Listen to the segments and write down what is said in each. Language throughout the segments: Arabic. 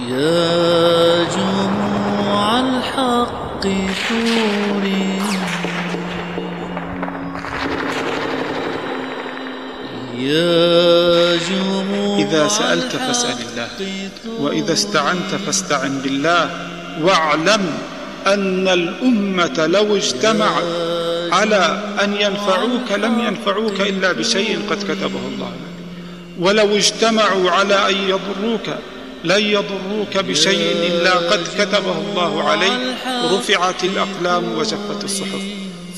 يا جموع الحق ثوري يا جموع إذا سألت فاسأل الله وإذا استعنت فاستعن بالله واعلم أن الأمة لو اجتمعت على أن ينفعوك لم ينفعوك إلا بشيء قد كتبه الله لك. ولو اجتمعوا على أن يضروك لن يضروك بشيء إلا قد كتبه الله عليك. رفعت الأقلام وجفت الصحف.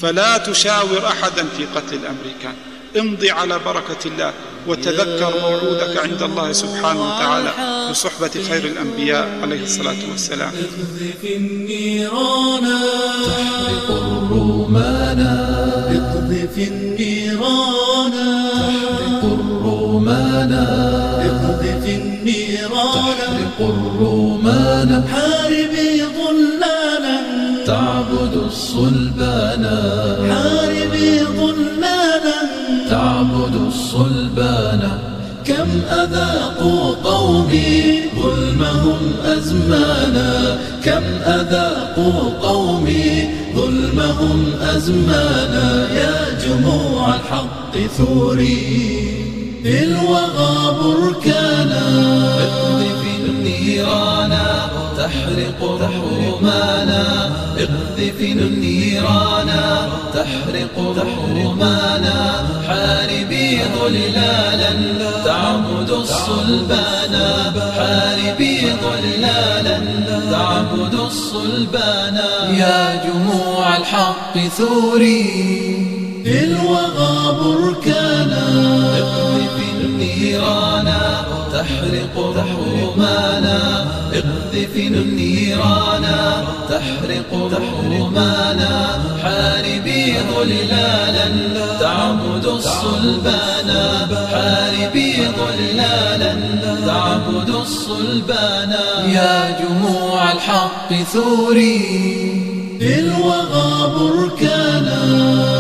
فلا تشاور أحدا في قتل الأمريكان. امضي على بركة الله وتذكر موعودك عند الله سبحانه وتعالى بصحبة خير الأنبياء عليه الصلاة والسلام. اقذف النيران تحرق الرومانا اقذف النيران. تحرق الرومانا اقذف النيران. تحرق الرومانا حاربي ضلالا تعبد الصلبانا حاربي ضلالا تعبد الصلبانا كم أذاقوا قومي ظلمهم أزمانا كم أذاقوا قومي ظلمهم أزمانا يا جموع الحق ثوري إلوغى بركانا تحرق الرومانا اقذف النيران تحرق الرومانا حاربي ظلالا تعبد الصلبانا حاربي ظلالا تعبد الصلبانا يا جموع الحق ثوري في الوغى بركانا اقذف النيران تحرق الرومانا اقذف النيران تحرق الرومانا حاربي ظلالا تعبد الصلبانا حاربي ظلالا تعبد الصلبانا يا جموع الحق ثوري في إلوغى بركانا.